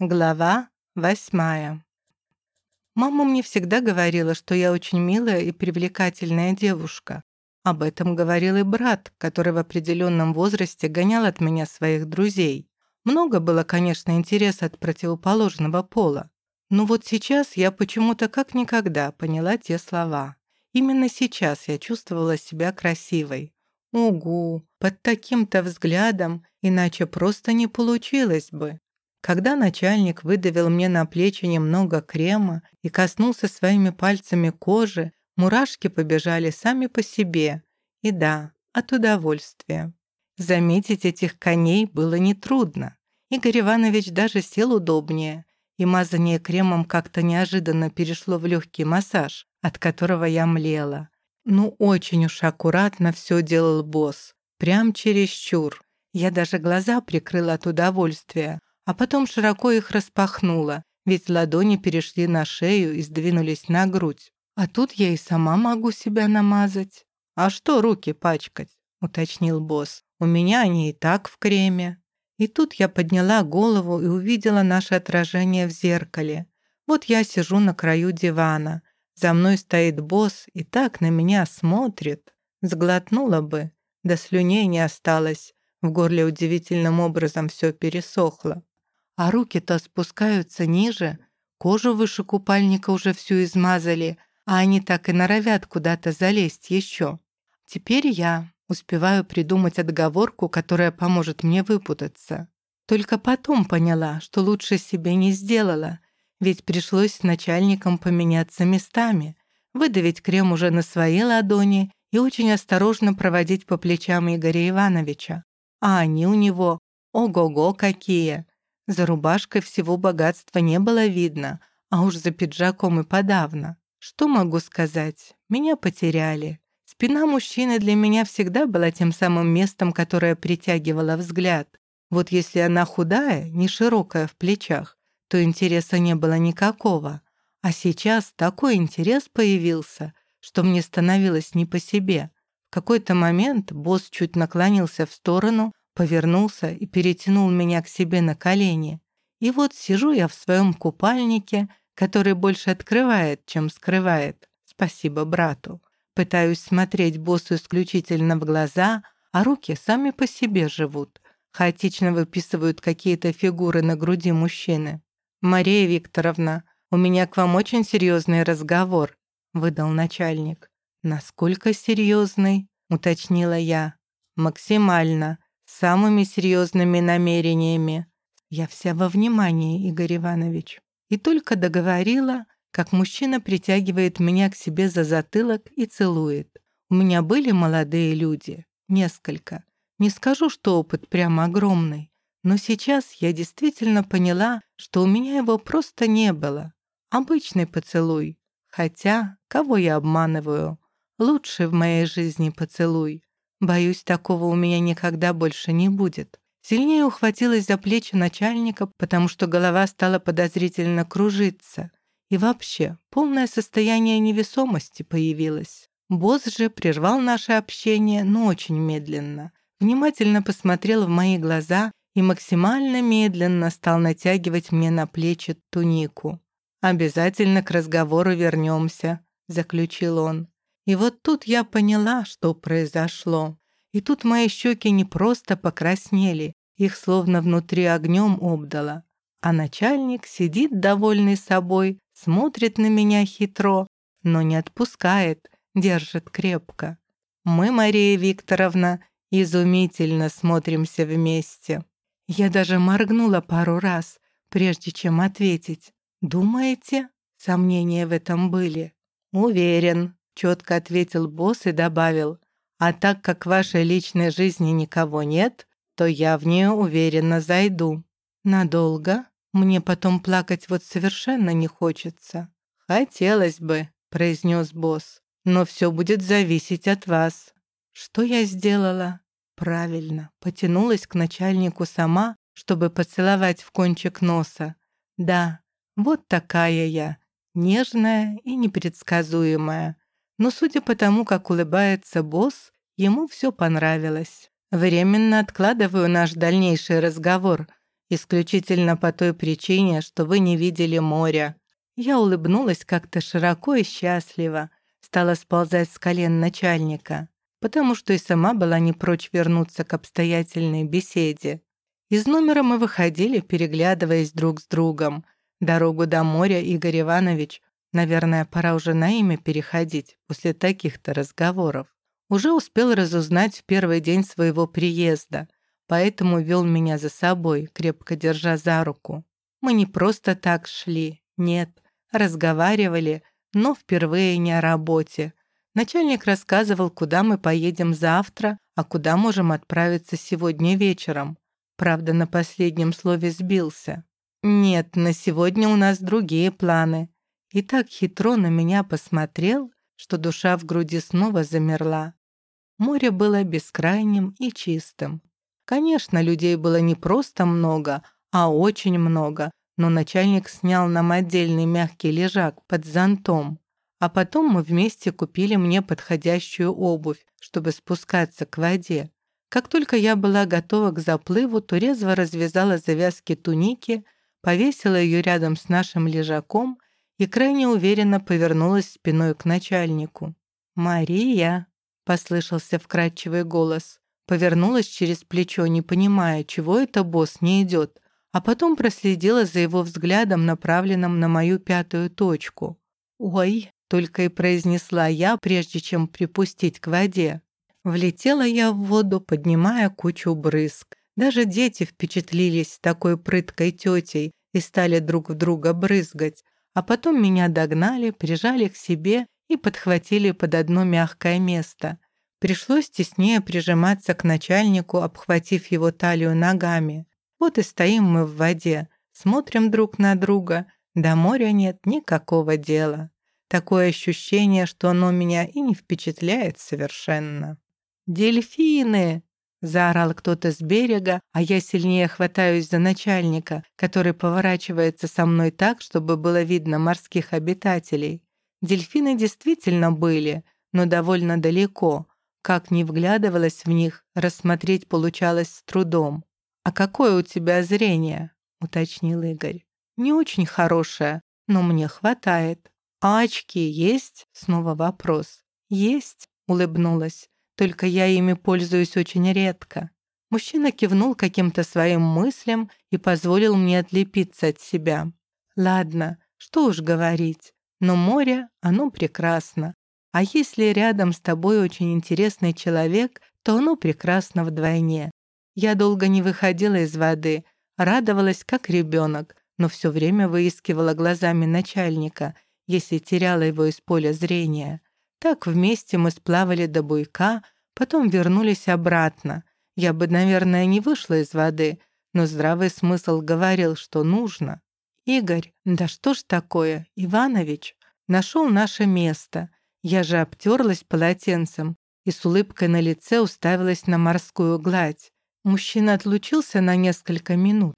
Глава восьмая. Мама мне всегда говорила, что я очень милая и привлекательная девушка. Об этом говорил и брат, который в определенном возрасте гонял от меня своих друзей. Много было, конечно, интереса от противоположного пола. Но вот сейчас я почему-то как никогда поняла те слова. Именно сейчас я чувствовала себя красивой. Угу, под таким-то взглядом, иначе просто не получилось бы. Когда начальник выдавил мне на плечи немного крема и коснулся своими пальцами кожи, мурашки побежали сами по себе. И да, от удовольствия. Заметить этих коней было нетрудно. Игорь Иванович даже сел удобнее, и мазание кремом как-то неожиданно перешло в легкий массаж, от которого я млела. Ну, очень уж аккуратно все делал босс. Прям чересчур. Я даже глаза прикрыла от удовольствия, а потом широко их распахнула, ведь ладони перешли на шею и сдвинулись на грудь. А тут я и сама могу себя намазать. «А что руки пачкать?» — уточнил босс. «У меня они и так в креме». И тут я подняла голову и увидела наше отражение в зеркале. Вот я сижу на краю дивана. За мной стоит босс и так на меня смотрит. Сглотнула бы, да слюней не осталось. В горле удивительным образом все пересохло а руки-то спускаются ниже, кожу выше купальника уже всю измазали, а они так и норовят куда-то залезть еще. Теперь я успеваю придумать отговорку, которая поможет мне выпутаться. Только потом поняла, что лучше себе не сделала, ведь пришлось с начальником поменяться местами, выдавить крем уже на свои ладони и очень осторожно проводить по плечам Игоря Ивановича. А они у него, ого-го, какие! За рубашкой всего богатства не было видно, а уж за пиджаком и подавно. Что могу сказать? Меня потеряли. Спина мужчины для меня всегда была тем самым местом, которое притягивало взгляд. Вот если она худая, не широкая в плечах, то интереса не было никакого. А сейчас такой интерес появился, что мне становилось не по себе. В какой-то момент босс чуть наклонился в сторону, повернулся и перетянул меня к себе на колени. И вот сижу я в своем купальнике, который больше открывает, чем скрывает. Спасибо брату. Пытаюсь смотреть боссу исключительно в глаза, а руки сами по себе живут. Хаотично выписывают какие-то фигуры на груди мужчины. «Мария Викторовна, у меня к вам очень серьезный разговор», — выдал начальник. «Насколько серьезный?» — уточнила я. «Максимально самыми серьезными намерениями. Я вся во внимании, Игорь Иванович. И только договорила, как мужчина притягивает меня к себе за затылок и целует. У меня были молодые люди, несколько. Не скажу, что опыт прямо огромный, но сейчас я действительно поняла, что у меня его просто не было. Обычный поцелуй. Хотя, кого я обманываю? Лучший в моей жизни поцелуй. Боюсь, такого у меня никогда больше не будет. Сильнее ухватилась за плечи начальника, потому что голова стала подозрительно кружиться. И вообще, полное состояние невесомости появилось. Босс же прервал наше общение, но очень медленно. Внимательно посмотрел в мои глаза и максимально медленно стал натягивать мне на плечи тунику. «Обязательно к разговору вернемся», — заключил он. И вот тут я поняла, что произошло. И тут мои щеки не просто покраснели, их словно внутри огнем обдало. А начальник сидит довольный собой, смотрит на меня хитро, но не отпускает, держит крепко. Мы, Мария Викторовна, изумительно смотримся вместе. Я даже моргнула пару раз, прежде чем ответить. «Думаете?» Сомнения в этом были. «Уверен», Четко ответил босс и добавил, «А так как в вашей личной жизни никого нет, то я в нее уверенно зайду. Надолго? Мне потом плакать вот совершенно не хочется». «Хотелось бы», — произнес босс, «но все будет зависеть от вас». Что я сделала? Правильно, потянулась к начальнику сама, чтобы поцеловать в кончик носа. Да, вот такая я, нежная и непредсказуемая. Но судя по тому, как улыбается босс, ему все понравилось. Временно откладываю наш дальнейший разговор, исключительно по той причине, что вы не видели моря». Я улыбнулась как-то широко и счастливо, стала сползать с колен начальника, потому что и сама была не прочь вернуться к обстоятельной беседе. Из номера мы выходили, переглядываясь друг с другом. Дорогу до моря Игорь Иванович, наверное, пора уже на имя переходить после таких-то разговоров, уже успел разузнать в первый день своего приезда, поэтому вел меня за собой, крепко держа за руку. Мы не просто так шли, нет, разговаривали, но впервые не о работе. Начальник рассказывал, куда мы поедем завтра, а куда можем отправиться сегодня вечером. Правда, на последнем слове сбился. «Нет, на сегодня у нас другие планы». И так хитро на меня посмотрел, что душа в груди снова замерла. Море было бескрайним и чистым. Конечно, людей было не просто много, а очень много, но начальник снял нам отдельный мягкий лежак под зонтом. А потом мы вместе купили мне подходящую обувь, чтобы спускаться к воде. Как только я была готова к заплыву, то резво развязала завязки туники, повесила ее рядом с нашим лежаком и крайне уверенно повернулась спиной к начальнику. «Мария!» — послышался вкрадчивый голос. Повернулась через плечо, не понимая, чего это босс не идет, а потом проследила за его взглядом, направленным на мою пятую точку. «Ой!» — только и произнесла я, прежде чем припустить к воде. Влетела я в воду, поднимая кучу брызг. Даже дети впечатлились такой прыткой тетей и стали друг в друга брызгать, а потом меня догнали, прижали к себе и подхватили под одно мягкое место. Пришлось теснее прижиматься к начальнику, обхватив его талию ногами. Вот и стоим мы в воде, смотрим друг на друга. До моря нет никакого дела. Такое ощущение, что оно меня и не впечатляет совершенно. «Дельфины!» — заорал кто-то с берега, а я сильнее хватаюсь за начальника, который поворачивается со мной так, чтобы было видно морских обитателей. Дельфины действительно были, но довольно далеко. Как ни вглядывалась в них, рассмотреть получалось с трудом. «А какое у тебя зрение?» — уточнил Игорь. «Не очень хорошее, но мне хватает». «А очки есть?» — снова вопрос. «Есть», — улыбнулась. «Только я ими пользуюсь очень редко». Мужчина кивнул каким-то своим мыслям и позволил мне отлепиться от себя. «Ладно, что уж говорить, но море, оно прекрасно. А если рядом с тобой очень интересный человек, то оно прекрасно вдвойне. Я долго не выходила из воды, радовалась как ребенок, но все время выискивала глазами начальника, если теряла его из поля зрения. Так вместе мы сплавали до буйка, потом вернулись обратно. Я бы, наверное, не вышла из воды, но здравый смысл говорил, что нужно. Игорь, да что ж такое, Иванович, нашел наше место. Я же обтерлась полотенцем и с улыбкой на лице уставилась на морскую гладь. Мужчина отлучился на несколько минут,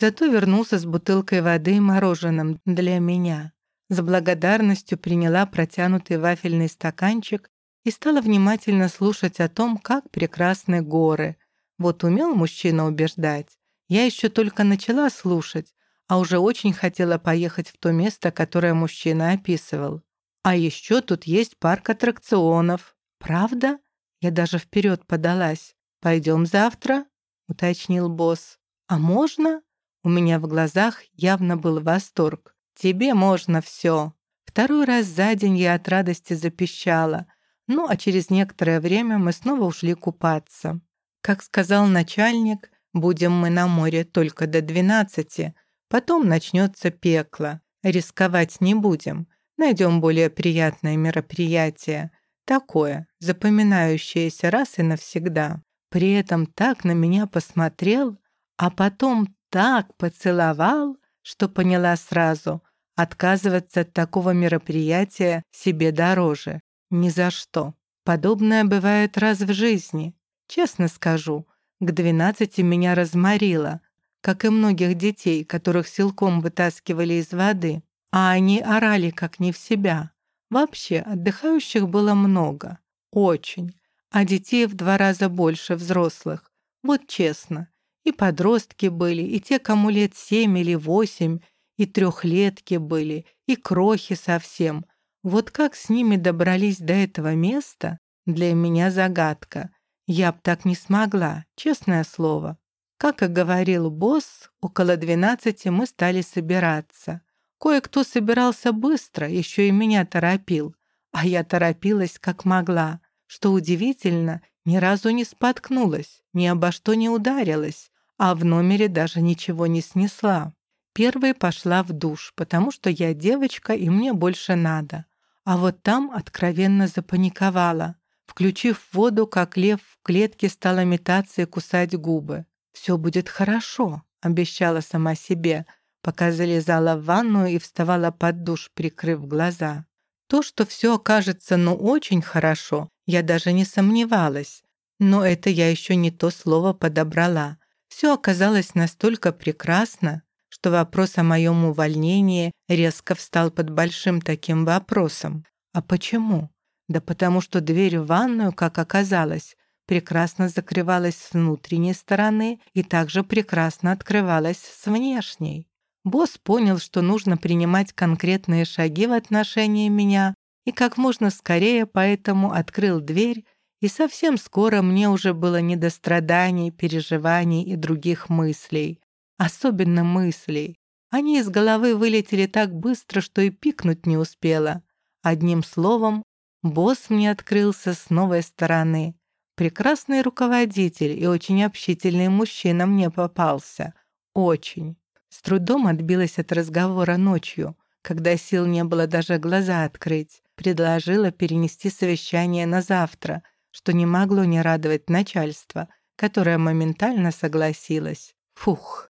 зато вернулся с бутылкой воды и мороженым для меня. С благодарностью приняла протянутый вафельный стаканчик и стала внимательно слушать о том, как прекрасны горы. Вот умел мужчина убеждать. Я еще только начала слушать, а уже очень хотела поехать в то место, которое мужчина описывал. А еще тут есть парк аттракционов. Правда? Я даже вперед подалась. «Пойдем завтра?» — уточнил босс. «А можно?» У меня в глазах явно был восторг. «Тебе можно все». Второй раз за день я от радости запищала. Ну, а через некоторое время мы снова ушли купаться. Как сказал начальник, будем мы на море только до двенадцати. Потом начнется пекло. Рисковать не будем. Найдем более приятное мероприятие. Такое, запоминающееся раз и навсегда. При этом так на меня посмотрел, а потом так поцеловал, что поняла сразу, отказываться от такого мероприятия себе дороже. Ни за что. Подобное бывает раз в жизни. Честно скажу, к двенадцати меня разморило, как и многих детей, которых силком вытаскивали из воды, а они орали как не в себя. Вообще, отдыхающих было много. Очень а детей в два раза больше взрослых. Вот честно. И подростки были, и те, кому лет семь или восемь, и трехлетки были, и крохи совсем. Вот как с ними добрались до этого места, для меня загадка. Я б так не смогла, честное слово. Как и говорил босс, около двенадцати мы стали собираться. Кое-кто собирался быстро, еще и меня торопил. А я торопилась как могла. Что удивительно, ни разу не споткнулась, ни обо что не ударилась, а в номере даже ничего не снесла. Первой пошла в душ, потому что я девочка и мне больше надо. А вот там откровенно запаниковала. Включив воду, как лев в клетке стала метаться и кусать губы. «Все будет хорошо», — обещала сама себе, пока залезала в ванную и вставала под душ, прикрыв глаза. То, что все окажется ну очень хорошо, я даже не сомневалась. Но это я еще не то слово подобрала. Все оказалось настолько прекрасно, что вопрос о моем увольнении резко встал под большим таким вопросом. А почему? Да потому что дверь в ванную, как оказалось, прекрасно закрывалась с внутренней стороны и также прекрасно открывалась с внешней. Босс понял, что нужно принимать конкретные шаги в отношении меня и как можно скорее поэтому открыл дверь, и совсем скоро мне уже было не до страданий, переживаний и других мыслей. Особенно мыслей. Они из головы вылетели так быстро, что и пикнуть не успела. Одним словом, босс мне открылся с новой стороны. Прекрасный руководитель и очень общительный мужчина мне попался. Очень. С трудом отбилась от разговора ночью, когда сил не было даже глаза открыть. Предложила перенести совещание на завтра, что не могло не радовать начальство, которое моментально согласилось. Фух.